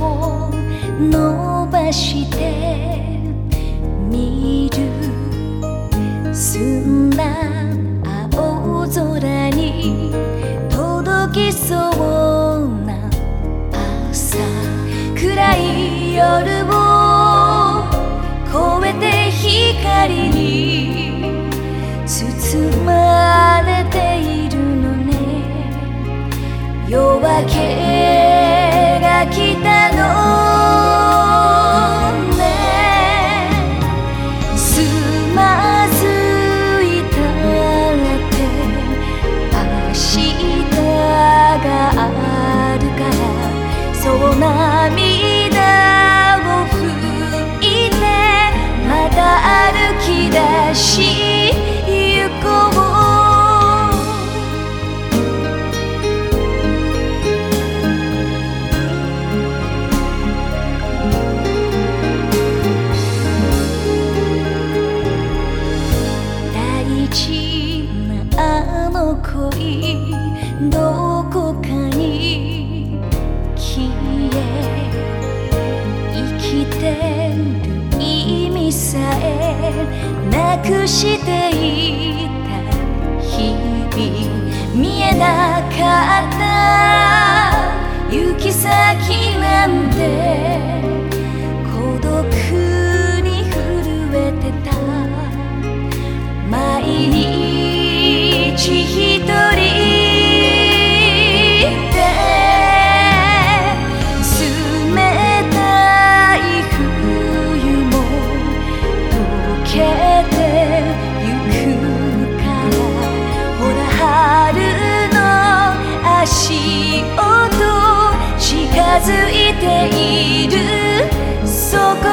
を伸ばして見る澄んだ青空に届きそうな朝暗い夜を越えて光に包まれているのね。夜明けが来たの。ねつまずいたって明日があるからそう涙ちなあの恋どこかに消え生きてる意味さえなくしていた日々見えなかったしよ近づいている。そこ